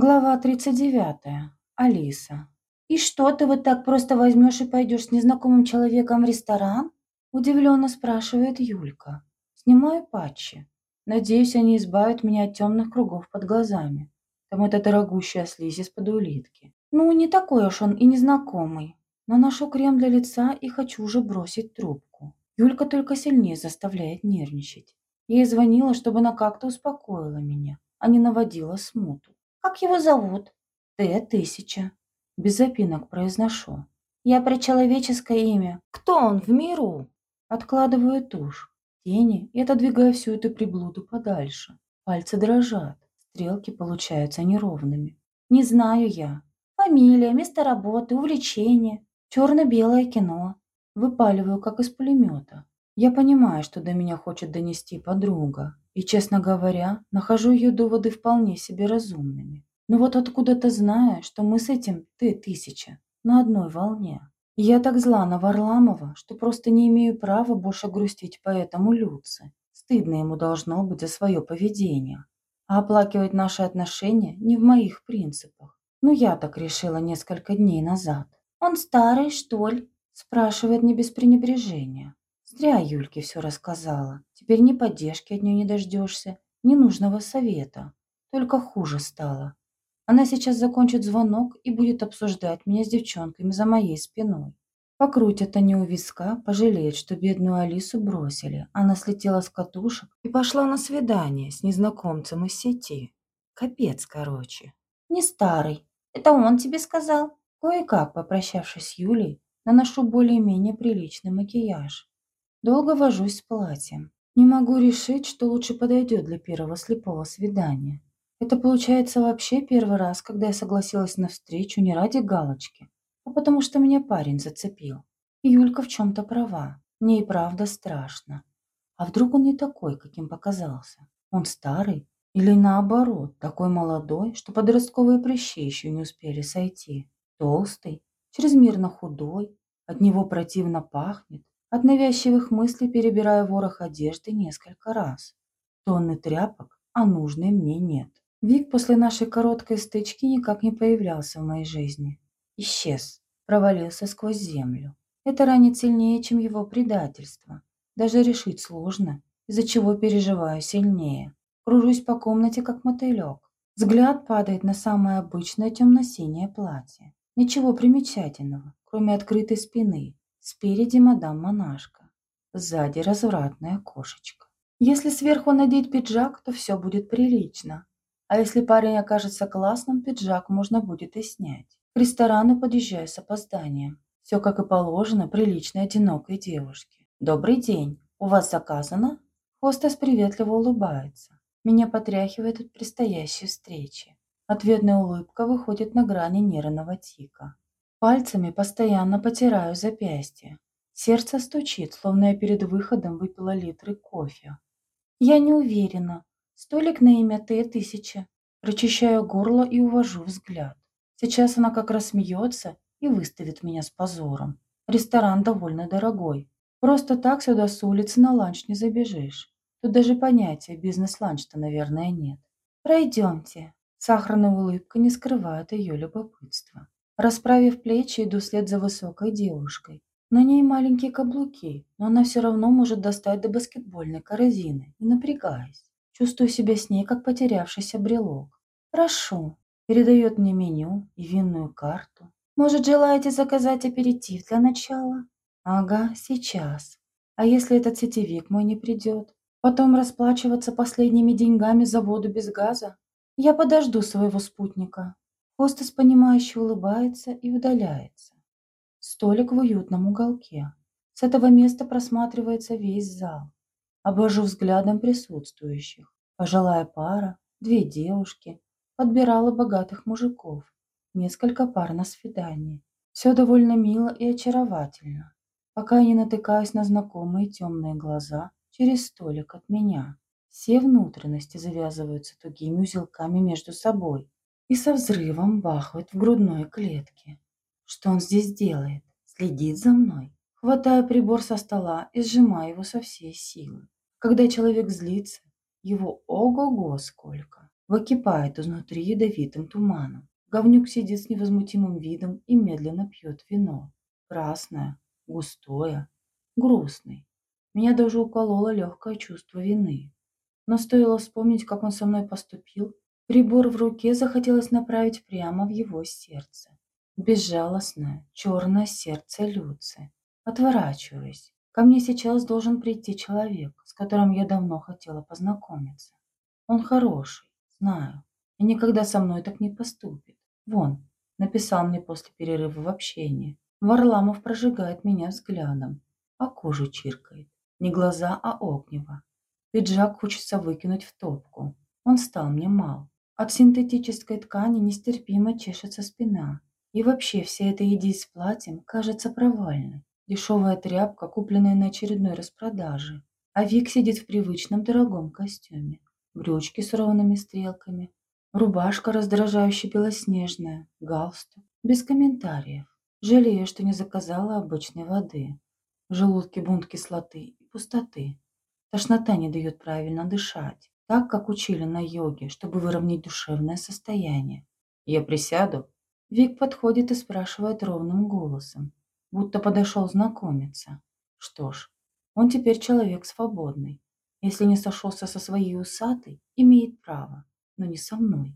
Глава 39. Алиса. «И что, ты вот так просто возьмешь и пойдешь с незнакомым человеком в ресторан?» Удивленно спрашивает Юлька. Снимаю патчи. Надеюсь, они избавят меня от темных кругов под глазами. Там эта дорогущая слизь из-под улитки. Ну, не такой уж он и незнакомый. Наношу крем для лица и хочу уже бросить трубку. Юлька только сильнее заставляет нервничать. Я ей звонила, чтобы она как-то успокоила меня, а не наводила смуту. Как его зовут? Т-1000. Без запинок произношу. Я про человеческое имя. Кто он в миру? Откладываю тушь, тени и отодвигаю всю эту приблуду подальше. Пальцы дрожат, стрелки получаются неровными. Не знаю я. Фамилия, место работы, увлечение. Черно-белое кино. Выпаливаю, как из пулемета. Я понимаю, что до меня хочет донести подруга, и, честно говоря, нахожу ее доводы вполне себе разумными. Но вот откуда-то знаю, что мы с этим ты тысяча на одной волне. Я так зла на Варламова, что просто не имею права больше грустить по этому Люце. Стыдно ему должно быть за свое поведение. А оплакивать наши отношения не в моих принципах. Ну, я так решила несколько дней назад. «Он старый, что ли?» – спрашивает не без пренебрежения. Зря Юльке все рассказала. Теперь ни поддержки от нее не дождешься, ни нужного совета. Только хуже стало. Она сейчас закончит звонок и будет обсуждать меня с девчонками за моей спиной. Покрутят они у виска, пожалеют, что бедную Алису бросили. Она слетела с катушек и пошла на свидание с незнакомцем из сети. Капец, короче. Не старый. Это он тебе сказал? Кое-как, попрощавшись с Юлей, наношу более-менее приличный макияж. Долго вожусь с платьем. Не могу решить, что лучше подойдет для первого слепого свидания. Это получается вообще первый раз, когда я согласилась на встречу не ради галочки, а потому что меня парень зацепил. И Юлька в чем-то права. Мне и правда страшно. А вдруг он не такой, каким показался? Он старый? Или наоборот, такой молодой, что подростковые прыщи еще не успели сойти? Толстый? Чрезмерно худой? От него противно пахнет? От навязчивых мыслей перебираю ворох одежды несколько раз. Тонны тряпок, а нужной мне нет. Вик после нашей короткой стычки никак не появлялся в моей жизни. Исчез, провалился сквозь землю. Это ранит сильнее, чем его предательство. Даже решить сложно, из-за чего переживаю сильнее. Кружусь по комнате, как мотылек. Взгляд падает на самое обычное темно-синее платье. Ничего примечательного, кроме открытой спины, Спереди мадам-монашка, сзади развратная кошечка. Если сверху надеть пиджак, то все будет прилично. А если парень окажется классным, пиджак можно будет и снять. К ресторану подъезжаю с опозданием. Все как и положено приличной одинокой девушке. «Добрый день. У вас заказано?» Хостес приветливо улыбается. Меня потряхивает от предстоящей встречи. Ответная улыбка выходит на грани нервного тика. Пальцами постоянно потираю запястье. Сердце стучит, словно я перед выходом выпила литры кофе. Я не уверена. Столик на имя Т-1000. Прочищаю горло и увожу взгляд. Сейчас она как раз смеется и выставит меня с позором. Ресторан довольно дорогой. Просто так сюда с улицы на ланч не забежишь. Тут даже понятия бизнес-ланч-то, наверное, нет. Пройдемте. Сахарная улыбка не скрывает ее любопытства. Расправив плечи, иду вслед за высокой девушкой. На ней маленькие каблуки, но она все равно может достать до баскетбольной корзины, не напрягаясь. Чувствую себя с ней, как потерявшийся брелок. «Прошу», – передает мне меню и винную карту. «Может, желаете заказать аперитив для начала?» «Ага, сейчас. А если этот сетевик мой не придет? Потом расплачиваться последними деньгами за воду без газа? Я подожду своего спутника». Хостес, понимающе улыбается и удаляется. Столик в уютном уголке. С этого места просматривается весь зал. Обвожу взглядом присутствующих. Пожилая пара, две девушки, подбирала богатых мужиков, несколько пар на свидание. Все довольно мило и очаровательно, пока я не натыкаюсь на знакомые темные глаза через столик от меня. Все внутренности завязываются тугими узелками между собой и со взрывом бахает в грудной клетке. Что он здесь делает? Следит за мной? Хватаю прибор со стола и сжимаю его со всей силы. Когда человек злится, его ого-го сколько. выкипает изнутри ядовитым туманом. Говнюк сидит с невозмутимым видом и медленно пьет вино. Красное, густое, грустный. Меня даже укололо легкое чувство вины. Но стоило вспомнить, как он со мной поступил, прибор в руке захотелось направить прямо в его сердце. Безжалостное, черное сердце Люцы. Отворачиваясь, ко мне сейчас должен прийти человек, с которым я давно хотела познакомиться. Он хороший, знаю, и никогда со мной так не поступит. Вон, написал мне после перерыва в общении. Варламов прожигает меня взглядом, а кожу чиркает. Не глаза, а огнево. Пиджак хочется выкинуть в топку. Он стал мне мал. От синтетической ткани нестерпимо чешется спина. И вообще вся эта идея с платьем кажется провальной. Дешевая тряпка, купленная на очередной распродаже. А Вик сидит в привычном дорогом костюме. Брючки с ровными стрелками. Рубашка раздражающе белоснежная. Галстук. Без комментариев. Жалею, что не заказала обычной воды. В желудке бунт кислоты и пустоты. Тошнота не дает правильно дышать, так, как учили на йоге, чтобы выровнять душевное состояние. Я присяду, Вик подходит и спрашивает ровным голосом, будто подошел знакомиться. Что ж, он теперь человек свободный. Если не сошелся со своей усатой, имеет право, но не со мной.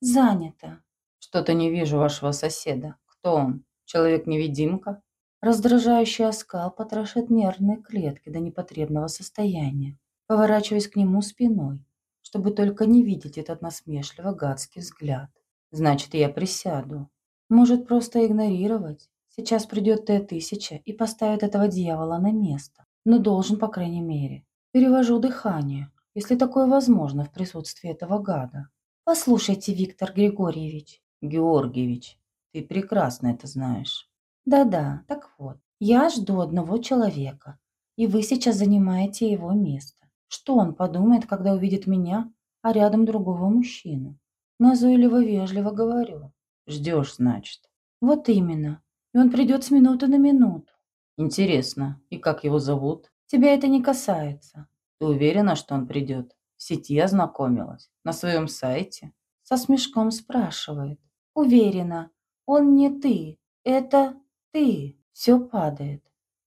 Занято. Что-то не вижу вашего соседа. Кто он? Человек-невидимка? Раздражающий оскал потрошит нервные клетки до непотребного состояния. Поворачиваясь к нему спиной, чтобы только не видеть этот насмешливо гадский взгляд. Значит, я присяду. Может, просто игнорировать? Сейчас придет Т-1000 и поставит этого дьявола на место. Но должен, по крайней мере. Перевожу дыхание, если такое возможно в присутствии этого гада. Послушайте, Виктор Григорьевич. Георгиевич, ты прекрасно это знаешь. Да-да, так вот. Я жду одного человека, и вы сейчас занимаете его место. Что он подумает, когда увидит меня, а рядом другого мужчину? Назойливо-вежливо говорю. Ждешь, значит. Вот именно. И он придет с минуты на минуту. Интересно, и как его зовут? Тебя это не касается. Ты уверена, что он придет? В сети ознакомилась? На своем сайте? Со смешком спрашивает. Уверена. Он не ты. Это ты. Все падает.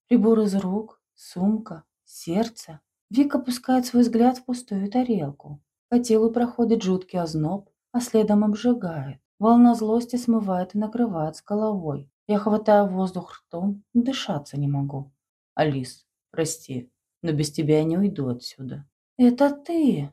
Прибор из рук, сумка, сердце. Вик опускает свой взгляд в пустую тарелку. По телу проходит жуткий озноб, а следом обжигает. Волна злости смывает и накрывает с головой. Я хватаю воздух ртом, дышаться не могу. Алис, прости, но без тебя я не уйду отсюда. Это ты?